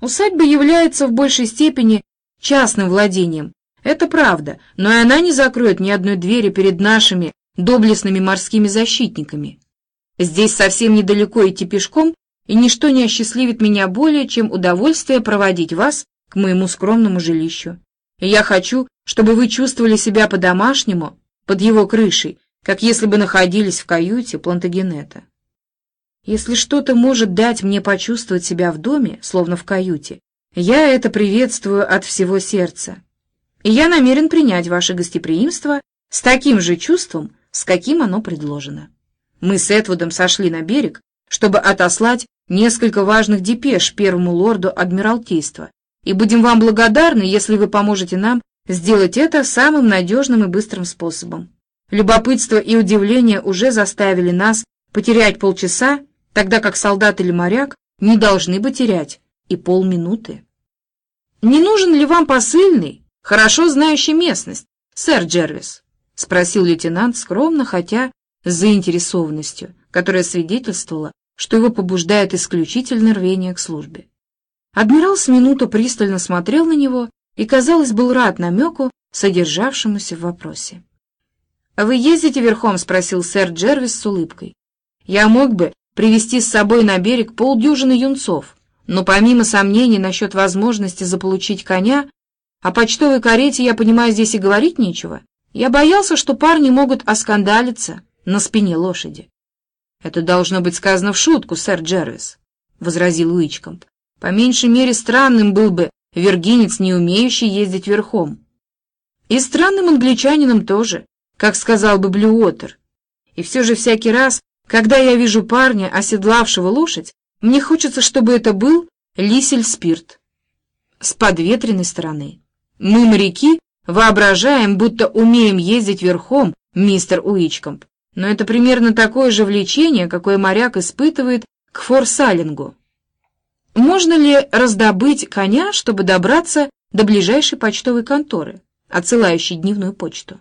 Усадьба является в большей степени частным владением. Это правда, но и она не закроет ни одной двери перед нашими доблестными морскими защитниками. Здесь совсем недалеко идти пешком, и ничто не осчастливит меня более, чем удовольствие проводить вас к моему скромному жилищу. И я хочу, чтобы вы чувствовали себя по-домашнему под его крышей, как если бы находились в каюте Плантагенета. Если что-то может дать мне почувствовать себя в доме, словно в каюте, я это приветствую от всего сердца. И я намерен принять ваше гостеприимство с таким же чувством, с каким оно предложено. Мы с Этвудом сошли на берег, чтобы отослать несколько важных депеш первому лорду Адмиралтейства, и будем вам благодарны, если вы поможете нам сделать это самым надежным и быстрым способом. Любопытство и удивление уже заставили нас потерять полчаса, тогда как солдат или моряк не должны бы терять и полминуты. «Не нужен ли вам посыльный, хорошо знающий местность, сэр Джервис?» — спросил лейтенант скромно, хотя с заинтересованностью, которая свидетельствовала, что его побуждает исключительно рвение к службе. Адмирал с минуту пристально смотрел на него и, казалось, был рад намеку, содержавшемуся в вопросе. «Вы ездите верхом?» — спросил сэр Джервис с улыбкой. «Я мог бы привести с собой на берег полдюжины юнцов, но помимо сомнений насчет возможности заполучить коня, о почтовой карете, я понимаю, здесь и говорить нечего, я боялся, что парни могут оскандалиться на спине лошади. «Это должно быть сказано в шутку, сэр Джервис», — возразил Уичкомп. «По меньшей мере странным был бы виргинец, не умеющий ездить верхом. И странным англичанином тоже, как сказал бы Блюотер. И все же всякий раз, когда я вижу парня, оседлавшего лошадь, мне хочется, чтобы это был Лисель Спирт. С подветренной стороны. Мы, моряки, воображаем, будто умеем ездить верхом, мистер Уичкомп, но это примерно такое же влечение, какое моряк испытывает к форсалингу. Можно ли раздобыть коня, чтобы добраться до ближайшей почтовой конторы, отсылающей дневную почту?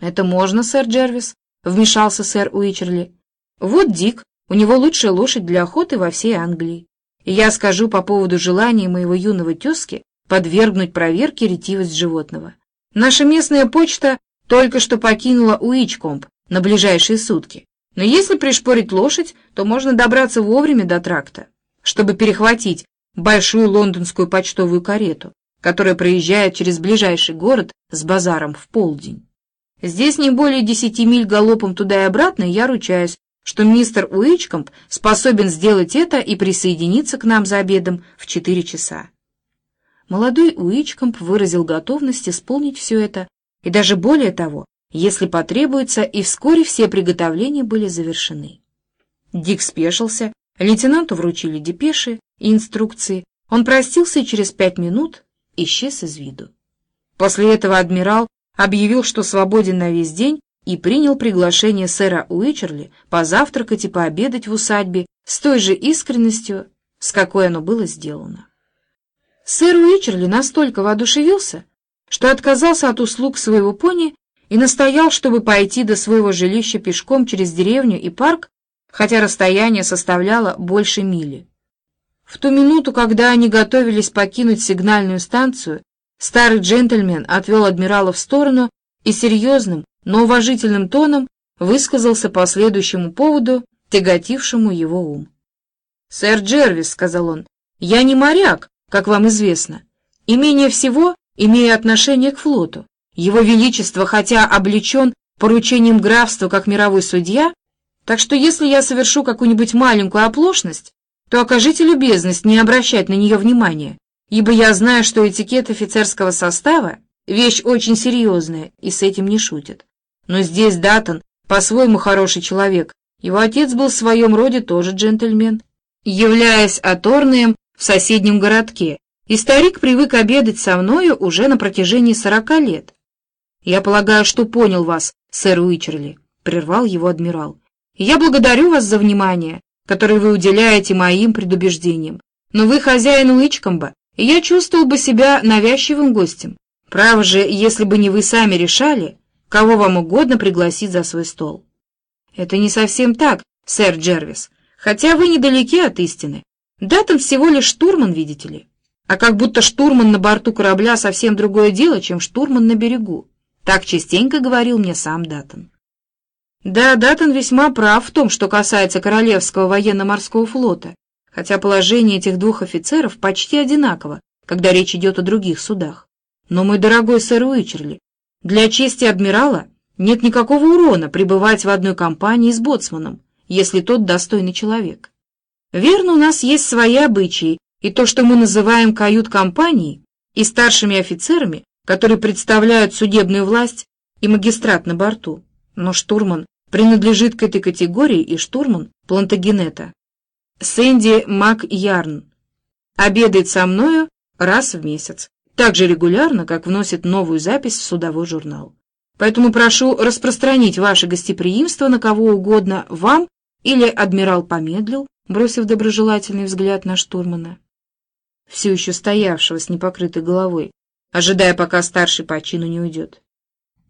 «Это можно, сэр Джервис», — вмешался сэр Уичерли. «Вот Дик, у него лучшая лошадь для охоты во всей Англии. И я скажу по поводу желания моего юного тезки подвергнуть проверке ретивость животного. Наша местная почта только что покинула Уичкомп на ближайшие сутки. Но если пришпорить лошадь, то можно добраться вовремя до тракта, чтобы перехватить большую лондонскую почтовую карету, которая проезжает через ближайший город с базаром в полдень. Здесь не более десяти миль галопом туда и обратно, и я ручаюсь, что мистер Уичкомп способен сделать это и присоединиться к нам за обедом в четыре часа. Молодой Уичкомп выразил готовность исполнить все это, и даже более того, если потребуется, и вскоре все приготовления были завершены. Дик спешился, лейтенанту вручили депеши и инструкции, он простился и через пять минут исчез из виду. После этого адмирал объявил, что свободен на весь день, и принял приглашение сэра Уичерли позавтракать и пообедать в усадьбе с той же искренностью, с какой оно было сделано. Сэр Уичерли настолько воодушевился, что отказался от услуг своего пони и настоял, чтобы пойти до своего жилища пешком через деревню и парк, хотя расстояние составляло больше мили. В ту минуту, когда они готовились покинуть сигнальную станцию, старый джентльмен отвел адмирала в сторону и серьезным, но уважительным тоном высказался по следующему поводу, тяготившему его ум. «Сэр Джервис», — сказал он, — «я не моряк, как вам известно, и менее всего имею отношение к флоту. Его Величество, хотя облечен поручением графства как мировой судья, так что если я совершу какую-нибудь маленькую оплошность, то окажите любезность не обращать на нее внимания, ибо я знаю, что этикет офицерского состава — вещь очень серьезная, и с этим не шутят. Но здесь Датон по-своему хороший человек, его отец был в своем роде тоже джентльмен, являясь аторнием в соседнем городке, и старик привык обедать со мною уже на протяжении сорока лет. «Я полагаю, что понял вас, сэр Уичерли», — прервал его адмирал. «Я благодарю вас за внимание, которое вы уделяете моим предубеждениям. Но вы хозяин Уичкомба, и я чувствовал бы себя навязчивым гостем. Право же, если бы не вы сами решали, кого вам угодно пригласить за свой стол». «Это не совсем так, сэр Джервис, хотя вы недалеки от истины. Даттон всего лишь штурман, видите ли. А как будто штурман на борту корабля совсем другое дело, чем штурман на берегу. Так частенько говорил мне сам Даттон. Да, Даттон весьма прав в том, что касается Королевского военно-морского флота, хотя положение этих двух офицеров почти одинаково, когда речь идет о других судах. Но, мой дорогой сэр Уичерли, для чести адмирала нет никакого урона пребывать в одной компании с боцманом, если тот достойный человек. Верно, у нас есть свои обычаи, и то, что мы называем кают-компанией и старшими офицерами, которые представляют судебную власть и магистрат на борту. Но штурман принадлежит к этой категории и штурман Плантагенета. Сэнди Мак Ярн обедает со мною раз в месяц, так же регулярно, как вносит новую запись в судовой журнал. Поэтому прошу распространить ваше гостеприимство на кого угодно вам или адмирал помедлил, бросив доброжелательный взгляд на штурмана, все еще стоявшего с непокрытой головой, ожидая, пока старший по чину не уйдет.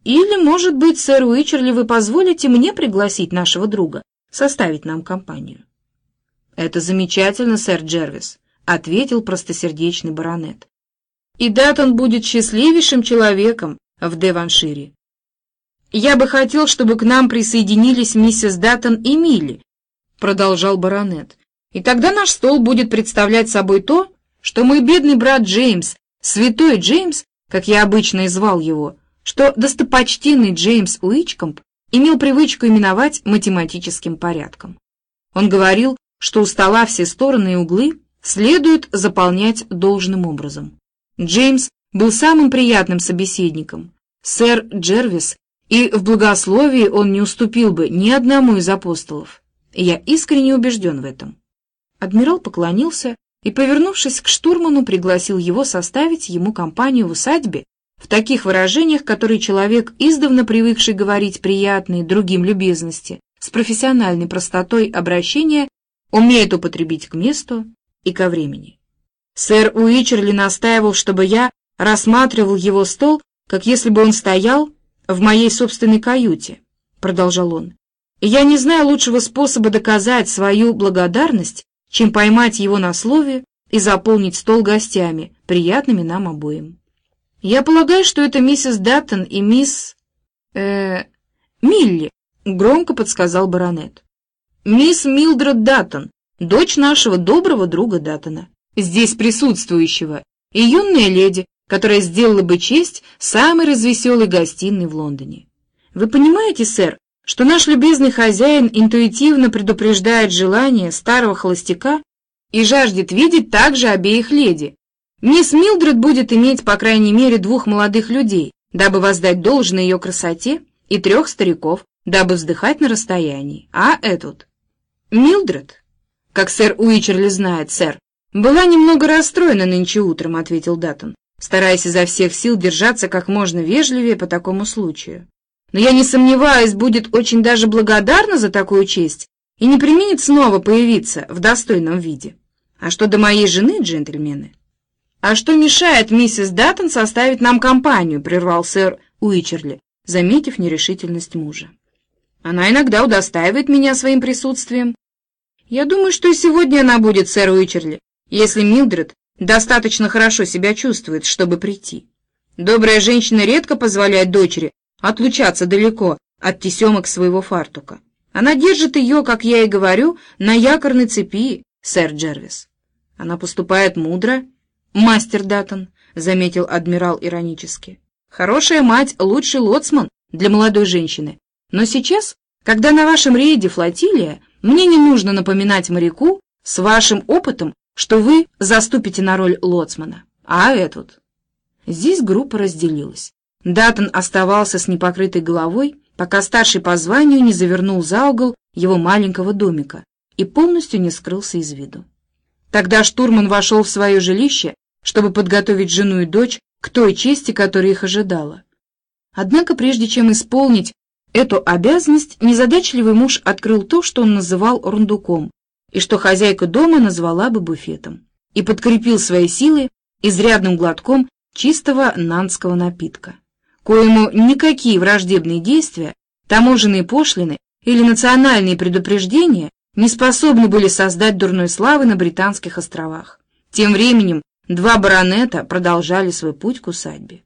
Или, может быть, сэр Уичерли, вы позволите мне пригласить нашего друга составить нам компанию? Это замечательно, сэр Джервис, ответил простосердечный баронет. И Датон будет счастливейшим человеком в Деваншире. Я бы хотел, чтобы к нам присоединились миссис Даттон и Милли, продолжал баронет. И тогда наш стол будет представлять собой то, что мой бедный брат Джеймс, святой Джеймс, как я обычно и звал его, что достопочтенный Джеймс Уичкомп имел привычку именовать математическим порядком. Он говорил, что у стола все стороны и углы следует заполнять должным образом. Джеймс был самым приятным собеседником. Сэр Джервис, и в благословии он не уступил бы ни одному из апостолов. Я искренне убежден в этом. Адмирал поклонился и, повернувшись к штурману, пригласил его составить ему компанию в усадьбе в таких выражениях, которые человек, издавна привыкший говорить приятные другим любезности, с профессиональной простотой обращения, умеет употребить к месту и ко времени. Сэр Уичерли настаивал, чтобы я рассматривал его стол, как если бы он стоял в моей собственной каюте, продолжал он. Я не знаю лучшего способа доказать свою благодарность, чем поймать его на слове и заполнить стол гостями, приятными нам обоим. Я полагаю, что это миссис Даттон и мисс... э Милли, громко подсказал баронет. Мисс Милдред Даттон, дочь нашего доброго друга Даттона, здесь присутствующего, и юная леди, которая сделала бы честь самой развеселой гостиной в Лондоне. Вы понимаете, сэр, что наш любезный хозяин интуитивно предупреждает желание старого холостяка и жаждет видеть также обеих леди. Мисс Милдред будет иметь, по крайней мере, двух молодых людей, дабы воздать должное ее красоте, и трех стариков, дабы вздыхать на расстоянии. А этот? Милдред, как сэр Уичерли знает, сэр, была немного расстроена нынче утром, ответил Даттон, стараясь изо всех сил держаться как можно вежливее по такому случаю но я не сомневаюсь, будет очень даже благодарна за такую честь и не применит снова появиться в достойном виде. А что до моей жены, джентльмены? А что мешает миссис Даттон составить нам компанию, прервал сэр Уичерли, заметив нерешительность мужа. Она иногда удостаивает меня своим присутствием. Я думаю, что и сегодня она будет, сэр Уичерли, если Милдред достаточно хорошо себя чувствует, чтобы прийти. Добрая женщина редко позволяет дочери отлучаться далеко от тесемок своего фартука. Она держит ее, как я и говорю, на якорной цепи, сэр Джервис. Она поступает мудро, мастер Даттон, заметил адмирал иронически. Хорошая мать — лучший лоцман для молодой женщины. Но сейчас, когда на вашем рейде флотилия, мне не нужно напоминать моряку с вашим опытом, что вы заступите на роль лоцмана. А этот? Здесь группа разделилась. Даттон оставался с непокрытой головой, пока старший по званию не завернул за угол его маленького домика и полностью не скрылся из виду. Тогда штурман вошел в свое жилище, чтобы подготовить жену и дочь к той чести, которая их ожидала. Однако прежде чем исполнить эту обязанность, незадачливый муж открыл то, что он называл рундуком, и что хозяйка дома назвала бы буфетом, и подкрепил свои силы изрядным глотком чистого нанского напитка коему никакие враждебные действия, таможенные пошлины или национальные предупреждения не способны были создать дурной славы на Британских островах. Тем временем два баронета продолжали свой путь к усадьбе.